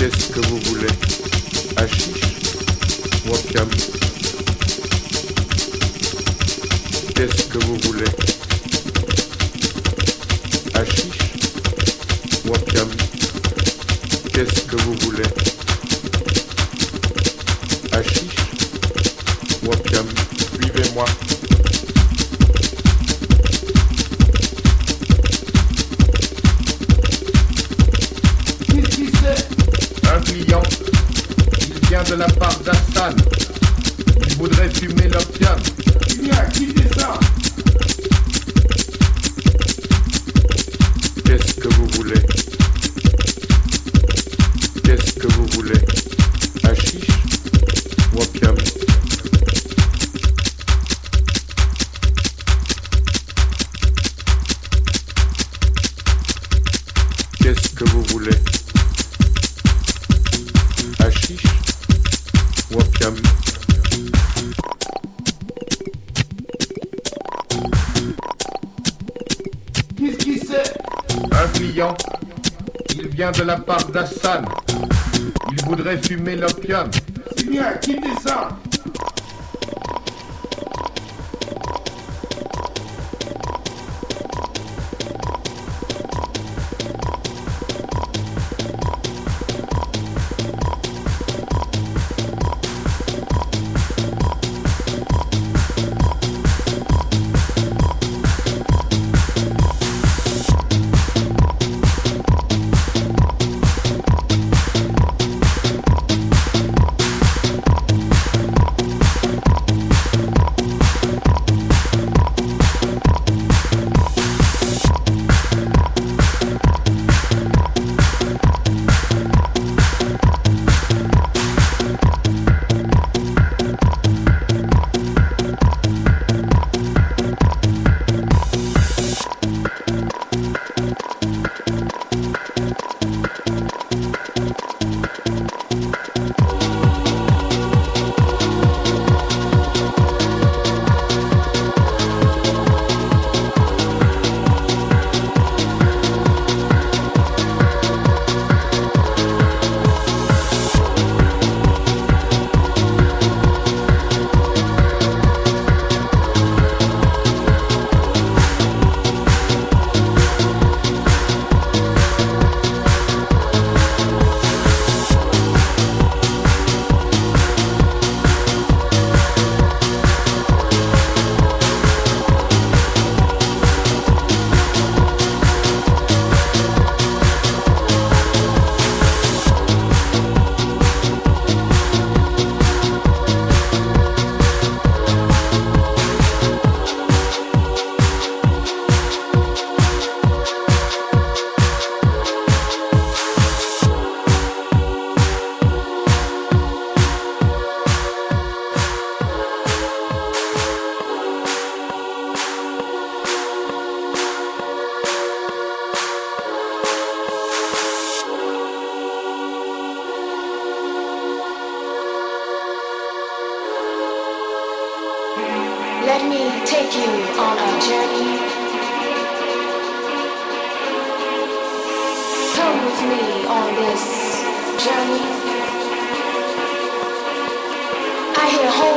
Qu'est-ce que vous voulez? Hachiche Wapiam Qu'est-ce que vous voulez? Hachiche Wapiam Qu'est-ce que vous voulez?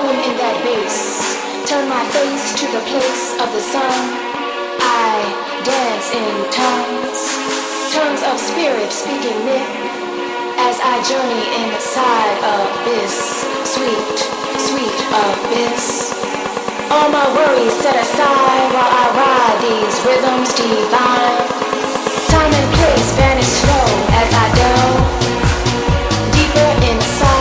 In that base. Turn my face to the place of the sun. I dance in tongues, tongues of spirit speaking myth. As I journey inside of this sweet, sweet abyss. All my worries set aside while I ride these rhythms divine. Time and place vanish slow as I delve deeper inside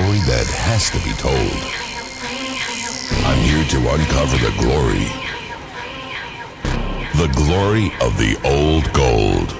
story that has to be told. I'm here to uncover the glory. The glory of the old gold.